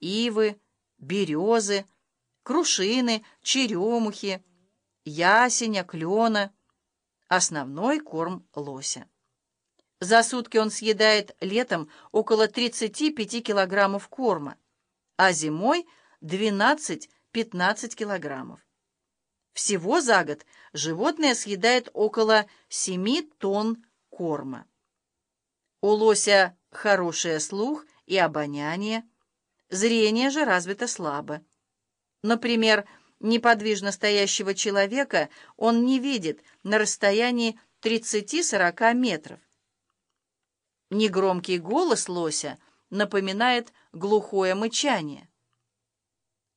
ивы, березы, крушины, черемухи, ясеня, клена. Основной корм лося. За сутки он съедает летом около 35 килограммов корма, а зимой 12-15 килограммов. Всего за год животное съедает около 7 тонн корма. У лося хороший слух и обоняние, зрение же развито слабо. Например, неподвижно стоящего человека он не видит на расстоянии 30-40 метров. Негромкий голос лося напоминает глухое мычание.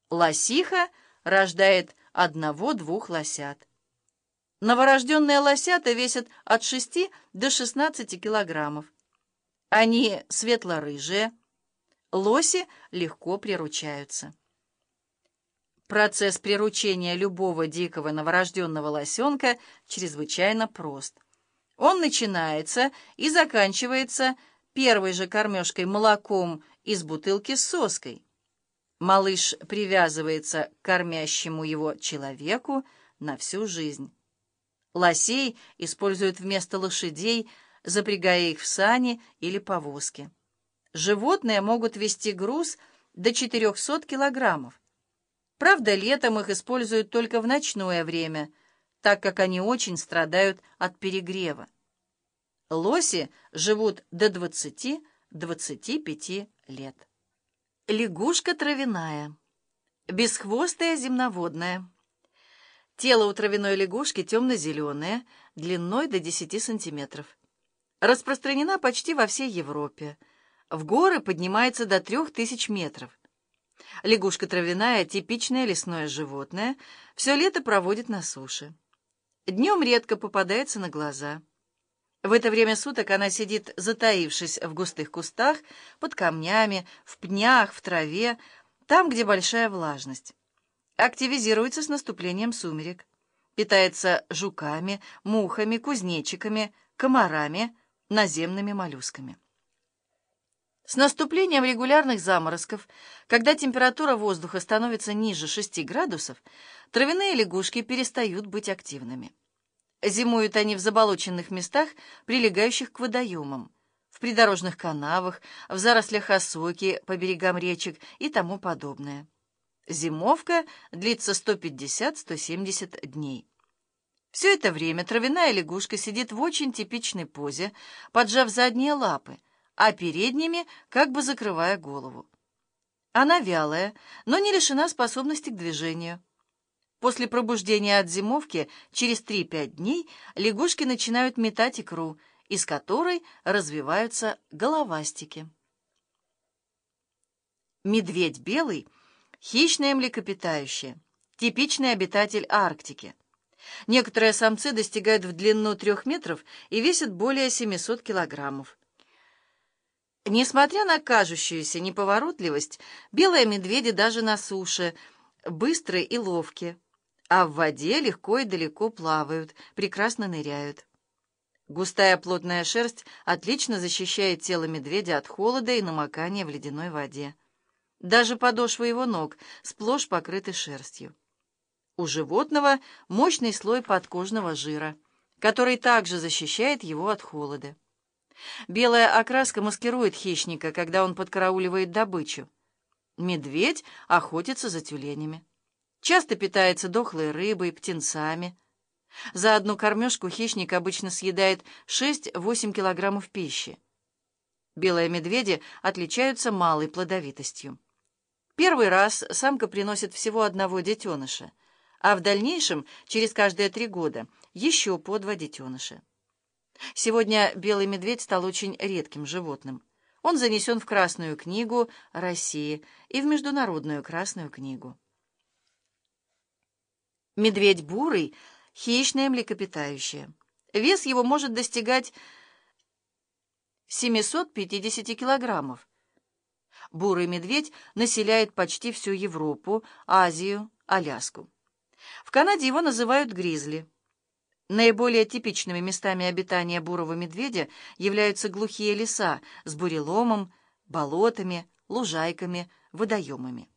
Лосиха рождает одного-двух лосят. Новорожденные лосята весят от 6 до 16 килограммов. Они светло-рыжие. Лоси легко приручаются. Процесс приручения любого дикого новорожденного лосенка чрезвычайно прост. Он начинается и заканчивается первой же кормежкой молоком из бутылки с соской. Малыш привязывается к кормящему его человеку на всю жизнь. Лосей используют вместо лошадей, запрягая их в сани или повозки. Животные могут вести груз до 400 килограммов. Правда, летом их используют только в ночное время, так как они очень страдают от перегрева. Лоси живут до 20-25 лет. Лягушка травяная. Бесхвостая земноводная. Тело у травяной лягушки темно-зеленое, длиной до 10 сантиметров. Распространена почти во всей Европе. В горы поднимается до 3000 метров. Лягушка травяная – типичное лесное животное, все лето проводит на суше. Днем редко попадается на глаза. В это время суток она сидит, затаившись в густых кустах, под камнями, в пнях, в траве, там, где большая влажность. Активизируется с наступлением сумерек. Питается жуками, мухами, кузнечиками, комарами, наземными моллюсками. С наступлением регулярных заморозков, когда температура воздуха становится ниже 6 градусов, травяные лягушки перестают быть активными. Зимуют они в заболоченных местах, прилегающих к водоемам, в придорожных канавах, в зарослях осоки по берегам речек и тому подобное. Зимовка длится 150-170 дней. Все это время травяная лягушка сидит в очень типичной позе, поджав задние лапы, а передними как бы закрывая голову. Она вялая, но не лишена способности к движению. После пробуждения от зимовки через 3-5 дней лягушки начинают метать икру, из которой развиваются головастики. Медведь белый – хищное млекопитающее, типичный обитатель Арктики. Некоторые самцы достигают в длину 3 метров и весят более 700 килограммов. Несмотря на кажущуюся неповоротливость, белые медведи даже на суше быстрые и ловкие а в воде легко и далеко плавают, прекрасно ныряют. Густая плотная шерсть отлично защищает тело медведя от холода и намокания в ледяной воде. Даже подошвы его ног сплошь покрыты шерстью. У животного мощный слой подкожного жира, который также защищает его от холода. Белая окраска маскирует хищника, когда он подкарауливает добычу. Медведь охотится за тюленями. Часто питается дохлой рыбой, птенцами. За одну кормежку хищник обычно съедает 6-8 килограммов пищи. Белые медведи отличаются малой плодовитостью. Первый раз самка приносит всего одного детеныша, а в дальнейшем, через каждые три года, еще по два детеныша. Сегодня белый медведь стал очень редким животным. Он занесен в Красную книгу России и в Международную Красную книгу. Медведь бурый — хищное млекопитающее. Вес его может достигать 750 килограммов. Бурый медведь населяет почти всю Европу, Азию, Аляску. В Канаде его называют гризли. Наиболее типичными местами обитания бурого медведя являются глухие леса с буреломом, болотами, лужайками, водоемами.